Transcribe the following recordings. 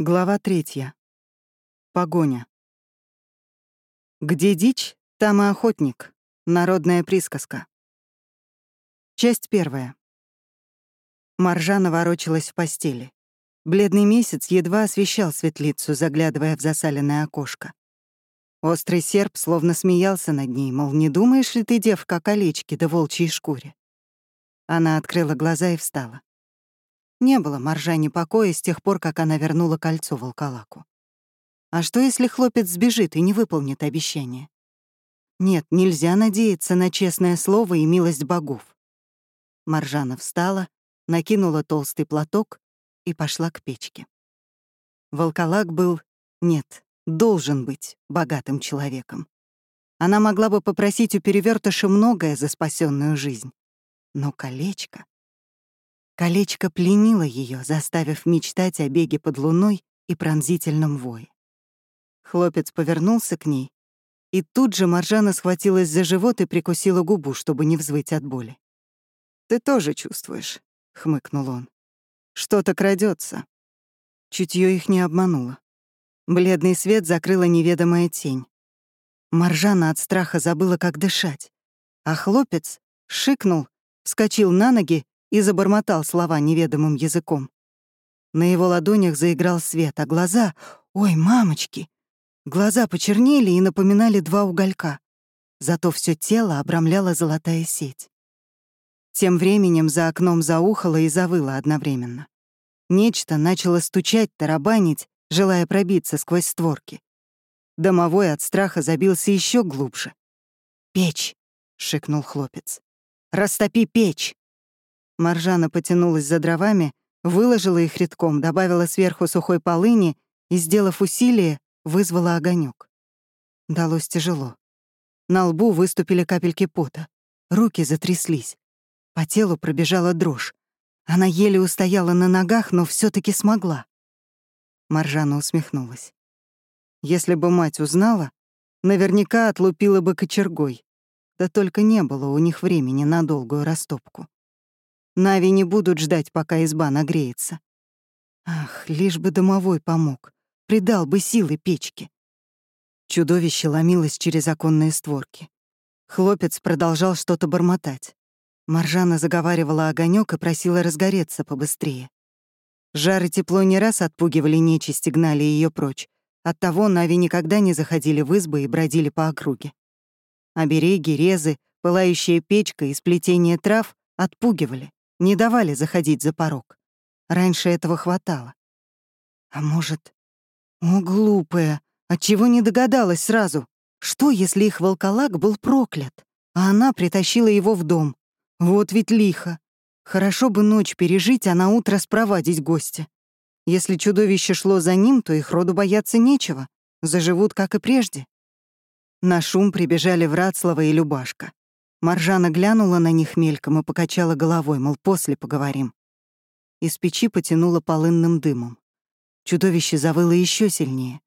Глава третья. Погоня. Где дичь, там и охотник. Народная присказка. Часть первая. Маржана ворочалась в постели. Бледный месяц едва освещал светлицу, заглядывая в засаленное окошко. Острый серп словно смеялся над ней, мол, не думаешь ли ты, девка, о колечке да волчьей шкуре? Она открыла глаза и встала. Не было Маржане покоя с тех пор, как она вернула кольцо волколаку. А что, если хлопец сбежит и не выполнит обещание? Нет, нельзя надеяться на честное слово и милость богов. Маржана встала, накинула толстый платок и пошла к печке. Волколак был, нет, должен быть богатым человеком. Она могла бы попросить у перевертыша многое за спасенную жизнь. Но колечко... Колечко пленило ее, заставив мечтать о беге под луной и пронзительном вое. Хлопец повернулся к ней, и тут же Маржана схватилась за живот и прикусила губу, чтобы не взвыть от боли. «Ты тоже чувствуешь», — хмыкнул он. «Что-то крадется. Чутье их не обмануло. Бледный свет закрыла неведомая тень. Маржана от страха забыла, как дышать. А хлопец шикнул, вскочил на ноги и забормотал слова неведомым языком. На его ладонях заиграл свет, а глаза... Ой, мамочки! Глаза почернели и напоминали два уголька. Зато все тело обрамляла золотая сеть. Тем временем за окном заухало и завыло одновременно. Нечто начало стучать, тарабанить, желая пробиться сквозь створки. Домовой от страха забился еще глубже. «Печь!» — шикнул хлопец. «Растопи печь!» Маржана потянулась за дровами, выложила их редком, добавила сверху сухой полыни и, сделав усилие, вызвала огонек. Далось тяжело. На лбу выступили капельки пота. Руки затряслись. По телу пробежала дрожь. Она еле устояла на ногах, но все таки смогла. Маржана усмехнулась. Если бы мать узнала, наверняка отлупила бы кочергой. Да только не было у них времени на долгую растопку. Нави не будут ждать, пока изба нагреется. Ах, лишь бы домовой помог, придал бы силы печке. Чудовище ломилось через оконные створки. Хлопец продолжал что-то бормотать. Маржана заговаривала огонек и просила разгореться побыстрее. Жар и тепло не раз отпугивали нечисть и гнали ее прочь. Оттого Нави никогда не заходили в избы и бродили по округе. Обереги, резы, пылающая печка и сплетение трав отпугивали не давали заходить за порог. Раньше этого хватало. А может... О, глупая, отчего не догадалась сразу? Что, если их волколак был проклят, а она притащила его в дом? Вот ведь лихо. Хорошо бы ночь пережить, а на утро спровадить гостя. Если чудовище шло за ним, то их роду бояться нечего. Заживут, как и прежде. На шум прибежали Врацлава и Любашка. Маржана глянула на них мельком и покачала головой, мол, после поговорим. Из печи потянуло полынным дымом. Чудовище завыло еще сильнее.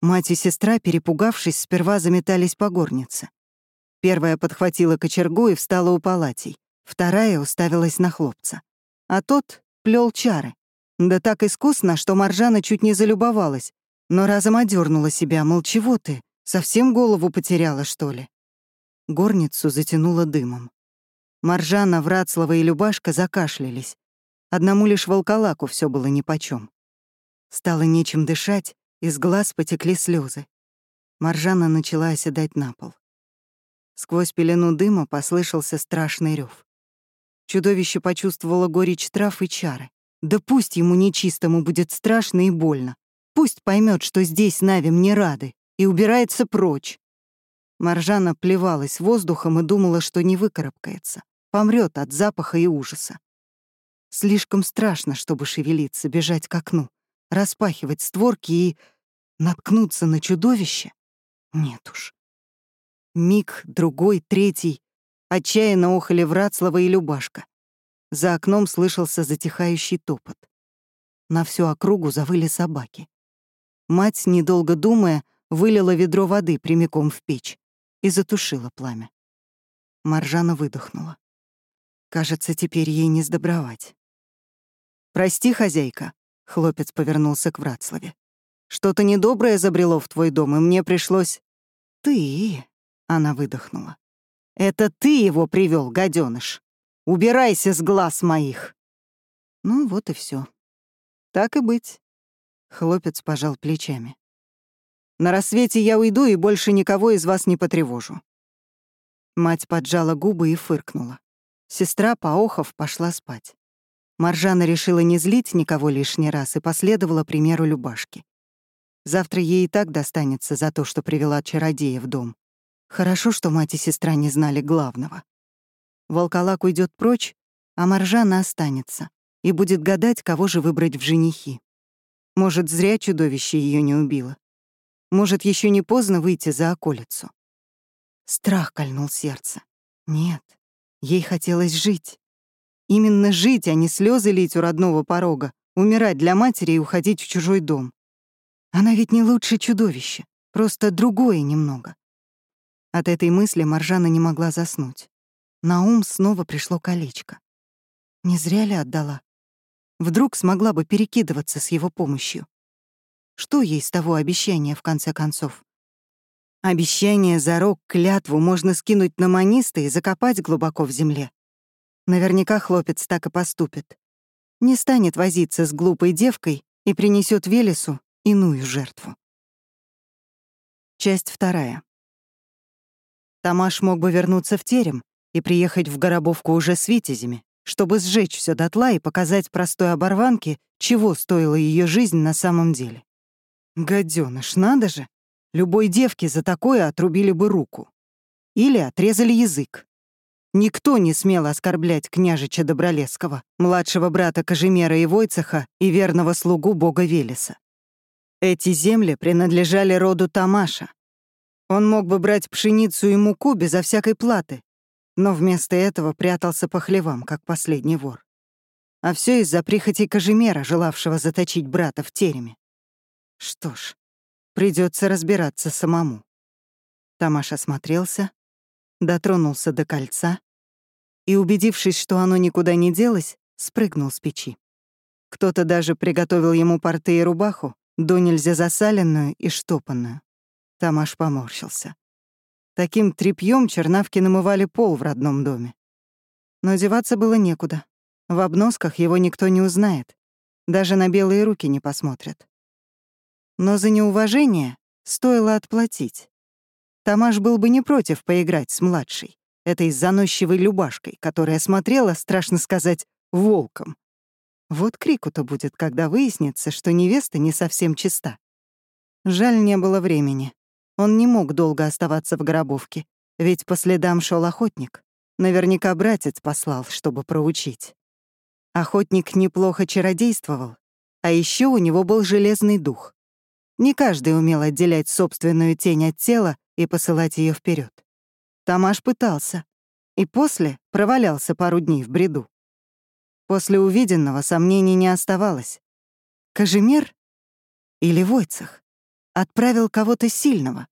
Мать и сестра, перепугавшись, сперва заметались по горнице. Первая подхватила кочергу и встала у палатей, вторая уставилась на хлопца. А тот плел чары. Да так искусно, что Маржана чуть не залюбовалась, но разом одернула себя, мол, чего ты, совсем голову потеряла, что ли? Горницу затянуло дымом. Маржана, Врацлава и Любашка закашлялись. Одному лишь волколаку все было нипочем. Стало нечем дышать, из глаз потекли слезы. Маржана начала оседать на пол. Сквозь пелену дыма послышался страшный рев. Чудовище почувствовало горечь трав и чары. Да пусть ему нечистому будет страшно и больно. Пусть поймет, что здесь Навим не рады, и убирается прочь. Маржана плевалась воздухом и думала, что не выкарабкается, помрет от запаха и ужаса. Слишком страшно, чтобы шевелиться, бежать к окну, распахивать створки и наткнуться на чудовище? Нет уж. Миг, другой, третий. Отчаянно охали Врацлава и Любашка. За окном слышался затихающий топот. На всю округу завыли собаки. Мать, недолго думая, вылила ведро воды прямиком в печь и затушила пламя. Маржана выдохнула. Кажется, теперь ей не сдобровать. «Прости, хозяйка», — Хлопец повернулся к Врацлаве. «Что-то недоброе забрело в твой дом, и мне пришлось...» «Ты...» — она выдохнула. «Это ты его привел, гаденыш. Убирайся с глаз моих!» Ну, вот и все. Так и быть. Хлопец пожал плечами. На рассвете я уйду и больше никого из вас не потревожу. Мать поджала губы и фыркнула. Сестра, поохов, пошла спать. Маржана решила не злить никого лишний раз и последовала примеру Любашки. Завтра ей и так достанется за то, что привела чародея в дом. Хорошо, что мать и сестра не знали главного. Волколак уйдет прочь, а Маржана останется и будет гадать, кого же выбрать в женихи. Может, зря чудовище ее не убило. Может, еще не поздно выйти за околицу. Страх кольнул сердце. Нет, ей хотелось жить. Именно жить, а не слезы лить у родного порога, умирать для матери и уходить в чужой дом. Она ведь не лучше чудовище, просто другое немного. От этой мысли Маржана не могла заснуть. На ум снова пришло колечко. Не зря ли отдала? Вдруг смогла бы перекидываться с его помощью. Что ей с того обещания, в конце концов? Обещание, зарок, клятву можно скинуть на маниста и закопать глубоко в земле. Наверняка хлопец так и поступит. Не станет возиться с глупой девкой и принесет Велесу иную жертву. Часть вторая. Тамаш мог бы вернуться в терем и приехать в Горобовку уже с витязями, чтобы сжечь все дотла и показать простой оборванке, чего стоила ее жизнь на самом деле. Гаденыш, надо же! Любой девке за такое отрубили бы руку. Или отрезали язык. Никто не смел оскорблять княжича Добролесского, младшего брата Кожемера и Войцеха и верного слугу бога Велеса. Эти земли принадлежали роду Тамаша. Он мог бы брать пшеницу и муку безо всякой платы, но вместо этого прятался по хлевам, как последний вор. А все из-за прихоти Кожемера, желавшего заточить брата в тереме. Что ж, придется разбираться самому. Тамаш осмотрелся, дотронулся до кольца и, убедившись, что оно никуда не делось, спрыгнул с печи. Кто-то даже приготовил ему порты и рубаху, до нельзя засаленную и штопанную. Тамаш поморщился. Таким тряпьем чернавки намывали пол в родном доме. Но деваться было некуда. В обносках его никто не узнает. Даже на белые руки не посмотрят. Но за неуважение стоило отплатить. Тамаш был бы не против поиграть с младшей, этой заносчивой Любашкой, которая смотрела, страшно сказать, волком. Вот крику-то будет, когда выяснится, что невеста не совсем чиста. Жаль, не было времени. Он не мог долго оставаться в гробовке, ведь по следам шел охотник. Наверняка братец послал, чтобы проучить. Охотник неплохо чародействовал, а еще у него был железный дух. Не каждый умел отделять собственную тень от тела и посылать ее вперед. Тамаш пытался, и после провалялся пару дней в бреду. После увиденного сомнений не оставалось. Кожемер или Войцах отправил кого-то сильного,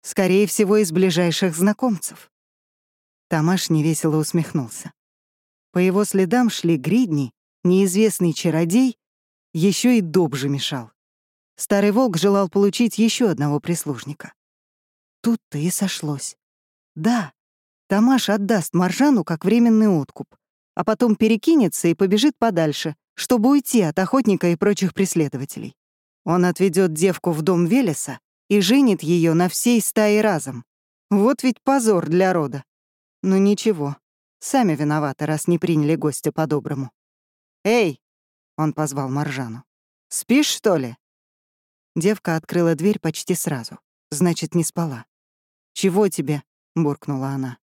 скорее всего, из ближайших знакомцев. Тамаш невесело усмехнулся. По его следам шли гридни, неизвестный чародей, еще и Добже мешал. Старый волк желал получить еще одного прислужника. Тут-то и сошлось. Да, Тамаш отдаст Маржану как временный откуп, а потом перекинется и побежит подальше, чтобы уйти от охотника и прочих преследователей. Он отведет девку в дом Велеса и женит ее на всей стае разом. Вот ведь позор для рода. Но ничего, сами виноваты, раз не приняли гостя по-доброму. «Эй!» — он позвал Маржану. «Спишь, что ли?» Девка открыла дверь почти сразу. Значит, не спала. «Чего тебе?» — буркнула она.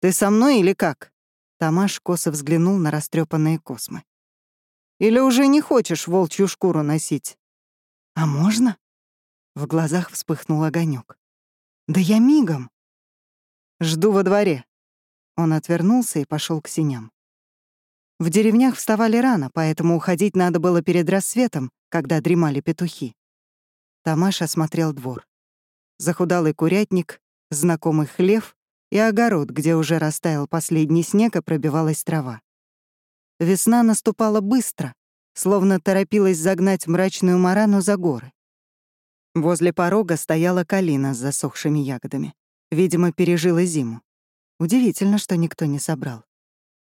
«Ты со мной или как?» Тамаш косо взглянул на растрепанные космы. «Или уже не хочешь волчью шкуру носить?» «А можно?» В глазах вспыхнул огонек. «Да я мигом!» «Жду во дворе». Он отвернулся и пошел к синям. В деревнях вставали рано, поэтому уходить надо было перед рассветом, когда дремали петухи. Тамаш осмотрел двор. Захудалый курятник, знакомый хлев и огород, где уже растаял последний снег и пробивалась трава. Весна наступала быстро, словно торопилась загнать мрачную марану за горы. Возле порога стояла калина с засохшими ягодами. Видимо, пережила зиму. Удивительно, что никто не собрал.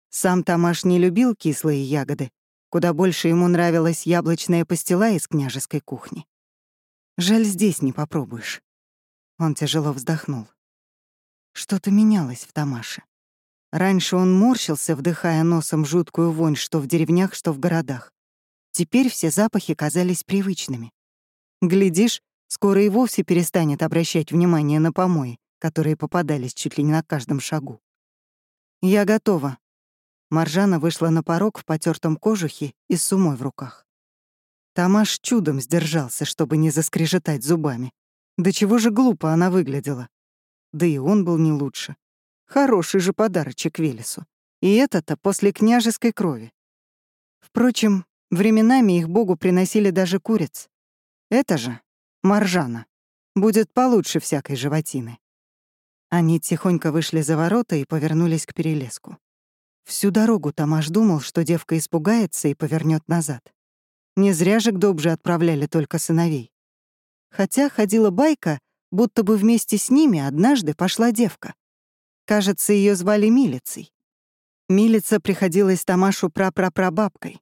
Сам Тамаш не любил кислые ягоды, куда больше ему нравилась яблочная пастила из княжеской кухни. Жаль, здесь не попробуешь. Он тяжело вздохнул. Что-то менялось в Тамаше. Раньше он морщился, вдыхая носом жуткую вонь, что в деревнях, что в городах. Теперь все запахи казались привычными. Глядишь, скоро и вовсе перестанет обращать внимание на помои, которые попадались чуть ли не на каждом шагу. «Я готова». Маржана вышла на порог в потертом кожухе и с сумой в руках. Тамаш чудом сдержался, чтобы не заскрежетать зубами. Да чего же глупо она выглядела. Да и он был не лучше. Хороший же подарочек Велесу. И это-то после княжеской крови. Впрочем, временами их богу приносили даже куриц. Это же Маржана. Будет получше всякой животины. Они тихонько вышли за ворота и повернулись к перелеску. Всю дорогу Тамаш думал, что девка испугается и повернет назад. Не зря же к Добже отправляли только сыновей. Хотя ходила байка, будто бы вместе с ними однажды пошла девка. Кажется, ее звали Милицей. Милица приходилась Тамашу прапрапрабабкой.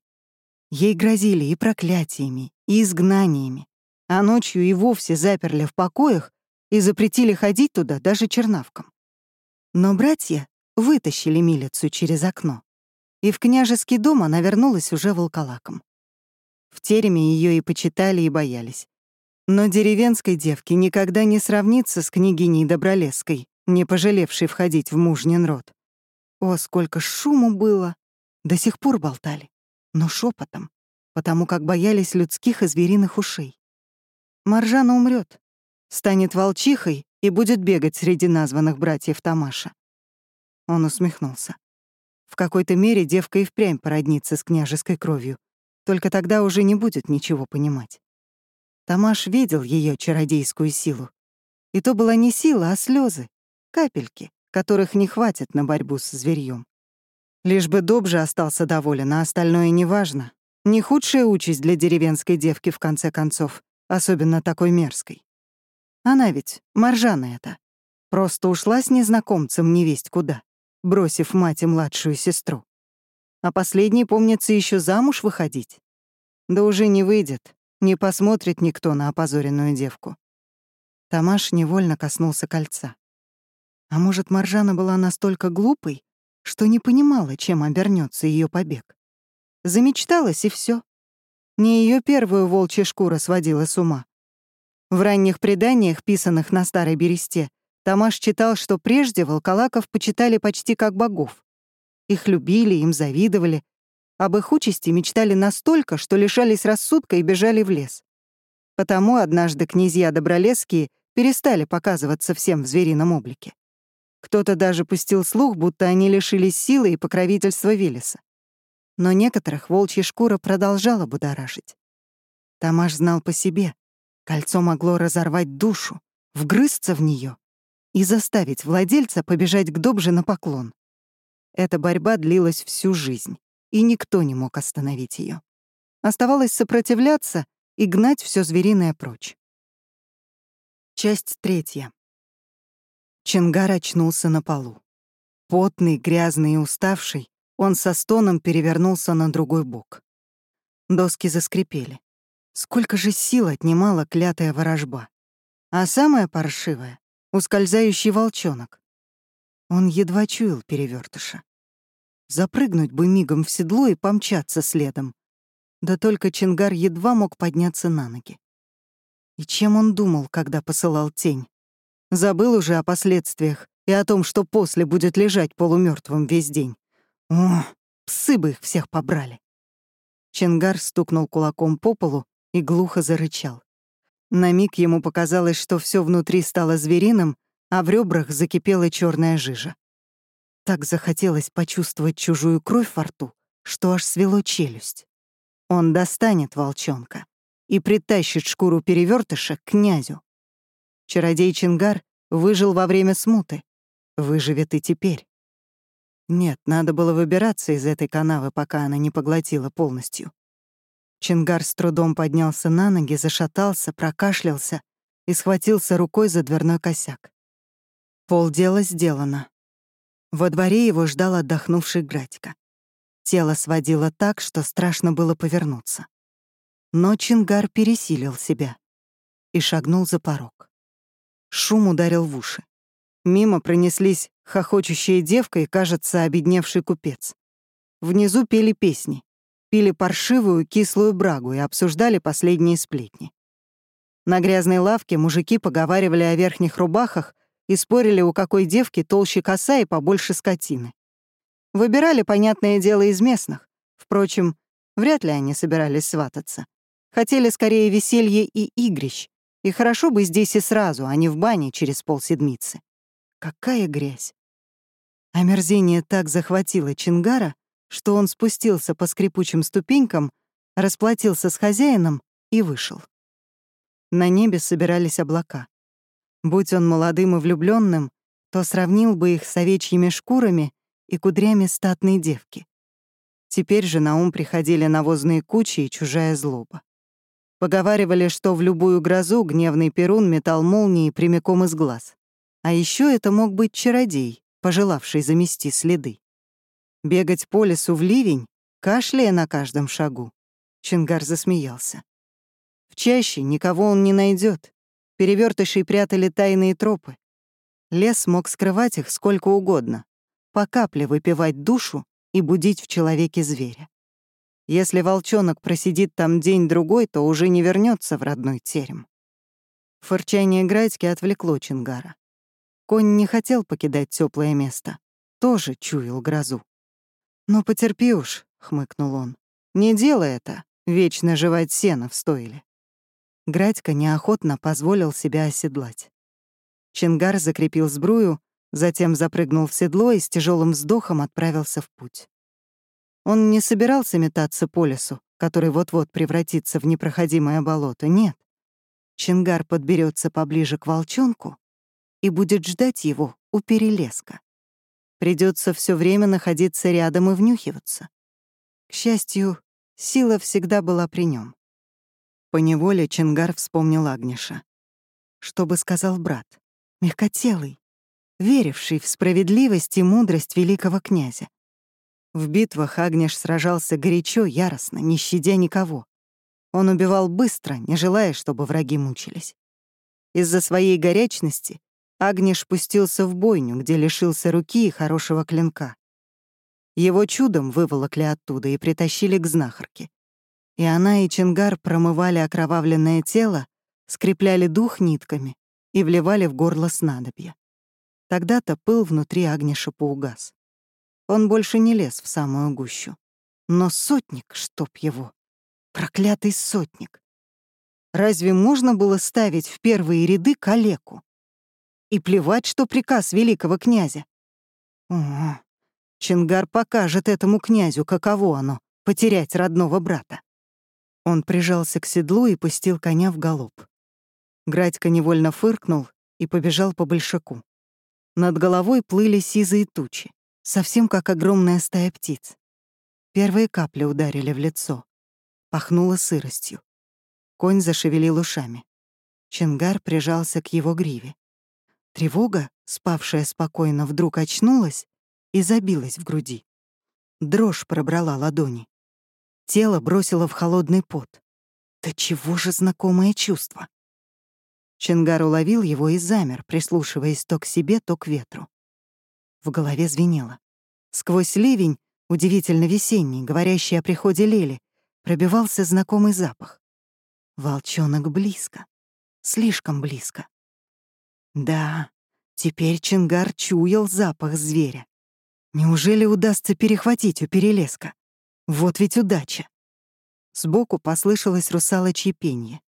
Ей грозили и проклятиями, и изгнаниями, а ночью и вовсе заперли в покоях и запретили ходить туда даже чернавкам. Но братья вытащили Милицу через окно, и в княжеский дом она вернулась уже волколаком. В тереме ее и почитали, и боялись. Но деревенской девке никогда не сравнится с княгиней Добролесской, не пожалевшей входить в мужнин род. О, сколько шуму было! До сих пор болтали, но шепотом, потому как боялись людских и звериных ушей. Маржана умрет, станет волчихой и будет бегать среди названных братьев Тамаша. Он усмехнулся. В какой-то мере девка и впрямь породнится с княжеской кровью, только тогда уже не будет ничего понимать. Тамаш видел ее чародейскую силу. И то была не сила, а слезы, капельки, которых не хватит на борьбу с зверьем. Лишь бы Добже остался доволен, а остальное неважно. Не худшая участь для деревенской девки, в конце концов, особенно такой мерзкой. Она ведь, Маржана это, просто ушла с незнакомцем невесть куда, бросив мать и младшую сестру. А последней, помнится, еще замуж выходить. Да уже не выйдет, не посмотрит никто на опозоренную девку. Тамаш невольно коснулся кольца. А может, Маржана была настолько глупой, что не понимала, чем обернется ее побег. Замечталась, и все. Не ее первую волчья шкура сводила с ума, в ранних преданиях, писанных на Старой Бересте, Тамаш читал, что прежде волколаков почитали почти как богов. Их любили, им завидовали. Об их участи мечтали настолько, что лишались рассудка и бежали в лес. Потому однажды князья Добролесские перестали показываться всем в зверином облике. Кто-то даже пустил слух, будто они лишились силы и покровительства Велеса. Но некоторых волчья шкура продолжала будоражить. Тамаш знал по себе. Кольцо могло разорвать душу, вгрызться в нее и заставить владельца побежать к Добже на поклон. Эта борьба длилась всю жизнь, и никто не мог остановить ее. Оставалось сопротивляться и гнать все звериное прочь. Часть третья. Чингар очнулся на полу. Потный, грязный и уставший, он со стоном перевернулся на другой бок. Доски заскрипели. Сколько же сил отнимала клятая ворожба. А самое паршивое — ускользающий волчонок. Он едва чуял перевертыша. Запрыгнуть бы мигом в седло и помчаться следом. Да только Чингар едва мог подняться на ноги. И чем он думал, когда посылал тень? Забыл уже о последствиях и о том, что после будет лежать полумертвым весь день. О, псы бы их всех побрали. Чингар стукнул кулаком по полу и глухо зарычал. На миг ему показалось, что все внутри стало звериным, а в ребрах закипела черная жижа. Так захотелось почувствовать чужую кровь во рту, что аж свело челюсть. Он достанет волчонка и притащит шкуру перевертыша к князю. Чародей Чингар выжил во время смуты, выживет и теперь. Нет, надо было выбираться из этой канавы, пока она не поглотила полностью. Чингар с трудом поднялся на ноги, зашатался, прокашлялся и схватился рукой за дверной косяк. Полдела сделано. Во дворе его ждал отдохнувший Градько. Тело сводило так, что страшно было повернуться. Но Чингар пересилил себя и шагнул за порог. Шум ударил в уши. Мимо пронеслись хохочущая девка и, кажется, обедневший купец. Внизу пели песни, пили паршивую кислую брагу и обсуждали последние сплетни. На грязной лавке мужики поговаривали о верхних рубахах и спорили, у какой девки толще коса и побольше скотины. Выбирали, понятное дело, из местных. Впрочем, вряд ли они собирались свататься. Хотели скорее веселье и игрищ. И хорошо бы здесь и сразу, а не в бане через полседмицы. Какая грязь! Омерзение так захватило Чингара, что он спустился по скрипучим ступенькам, расплатился с хозяином и вышел. На небе собирались облака. Будь он молодым и влюбленным, то сравнил бы их с овечьими шкурами и кудрями статной девки. Теперь же на ум приходили навозные кучи и чужая злоба. Поговаривали, что в любую грозу гневный перун метал молнии прямиком из глаз. А еще это мог быть чародей, пожелавший замести следы. Бегать по лесу в ливень, кашляя на каждом шагу. Чингар засмеялся. В чаще никого он не найдет. Перевертыши прятали тайные тропы. Лес мог скрывать их сколько угодно, по капле выпивать душу и будить в человеке зверя. Если волчонок просидит там день-другой, то уже не вернется в родной терем. Фырчание Градьки отвлекло Чингара. Конь не хотел покидать теплое место, тоже чуял грозу. «Ну, потерпи уж», — хмыкнул он. «Не делай это, вечно жевать сено в стойле». Градька неохотно позволил себя оседлать. Чингар закрепил сбрую, затем запрыгнул в седло и с тяжелым вздохом отправился в путь. Он не собирался метаться по лесу, который вот-вот превратится в непроходимое болото, нет. Чингар подберется поближе к волчонку и будет ждать его у перелеска. Придется все время находиться рядом и внюхиваться. К счастью, сила всегда была при нем. Поневоле Чингар вспомнил Агниша. Что бы сказал брат? Мягкотелый, веривший в справедливость и мудрость великого князя. В битвах Агнеш сражался горячо, яростно, не щадя никого. Он убивал быстро, не желая, чтобы враги мучились. Из-за своей горячности Агнеш пустился в бойню, где лишился руки и хорошего клинка. Его чудом выволокли оттуда и притащили к знахарке. И она и Чингар промывали окровавленное тело, скрепляли дух нитками и вливали в горло снадобья. Тогда-то пыл внутри Агнеша поугас. Он больше не лез в самую гущу. Но сотник, чтоб его, проклятый сотник. Разве можно было ставить в первые ряды калеку? И плевать, что приказ великого князя. О, Чингар покажет этому князю, каково оно — потерять родного брата. Он прижался к седлу и пустил коня в галоп. Градька невольно фыркнул и побежал по большаку. Над головой плыли сизые тучи совсем как огромная стая птиц. Первые капли ударили в лицо. Пахнуло сыростью. Конь зашевелил ушами. Чингар прижался к его гриве. Тревога, спавшая спокойно, вдруг очнулась и забилась в груди. Дрожь пробрала ладони. Тело бросило в холодный пот. Да чего же знакомое чувство? Чингар уловил его и замер, прислушиваясь то к себе, то к ветру. В голове звенело. Сквозь ливень, удивительно весенний, говорящий о приходе Лели, пробивался знакомый запах. Волчонок близко. Слишком близко. Да, теперь Чингар чуял запах зверя. Неужели удастся перехватить у перелеска? Вот ведь удача. Сбоку послышалось русалочье пение.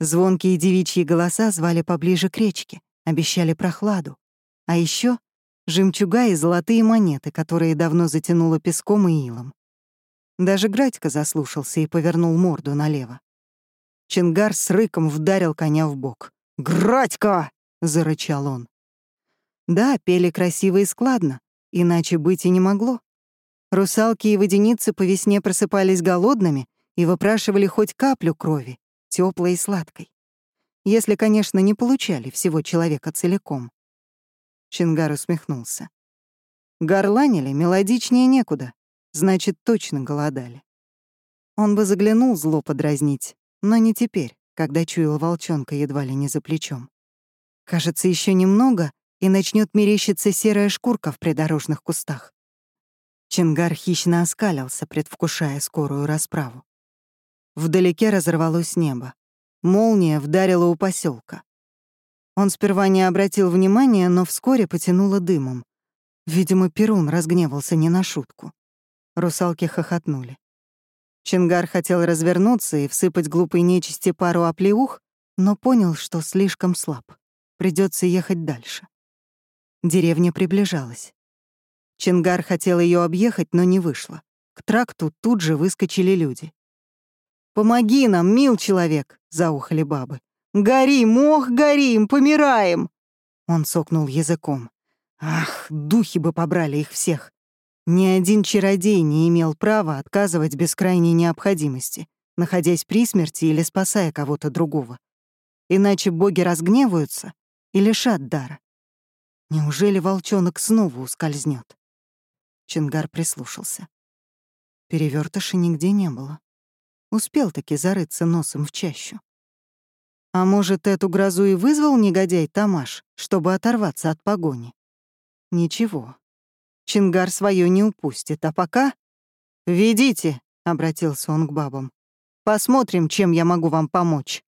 Звонкие девичьи голоса звали поближе к речке, обещали прохладу. А еще жемчуга и золотые монеты, которые давно затянуло песком и илом. Даже Градька заслушался и повернул морду налево. Чингар с рыком вдарил коня в бок. «Градька!» — зарычал он. Да, пели красиво и складно, иначе быть и не могло. Русалки и водяницы по весне просыпались голодными и выпрашивали хоть каплю крови, теплой и сладкой. Если, конечно, не получали всего человека целиком. Чингар усмехнулся. Горланили мелодичнее некуда, значит, точно голодали. Он бы заглянул зло подразнить, но не теперь, когда чуял волчонка едва ли не за плечом. Кажется, еще немного, и начнет мерещиться серая шкурка в придорожных кустах. Чингар хищно оскалился, предвкушая скорую расправу. Вдалеке разорвалось небо. Молния вдарила у поселка. Он сперва не обратил внимания, но вскоре потянуло дымом. Видимо, Перун разгневался не на шутку. Русалки хохотнули. Чингар хотел развернуться и всыпать глупой нечисти пару оплеух, но понял, что слишком слаб. Придется ехать дальше. Деревня приближалась. Чингар хотел ее объехать, но не вышло. К тракту тут же выскочили люди. «Помоги нам, мил человек!» — заухали бабы. «Горим, ох, горим, помираем!» Он сокнул языком. Ах, духи бы побрали их всех. Ни один чародей не имел права отказывать без крайней необходимости, находясь при смерти или спасая кого-то другого. Иначе боги разгневаются и лишат дара. Неужели волчонок снова ускользнет? Чингар прислушался. Перевертыша нигде не было. Успел таки зарыться носом в чащу. А может, эту грозу и вызвал негодяй Тамаш, чтобы оторваться от погони? Ничего. Чингар свое не упустит, а пока... «Ведите», — обратился он к бабам. «Посмотрим, чем я могу вам помочь».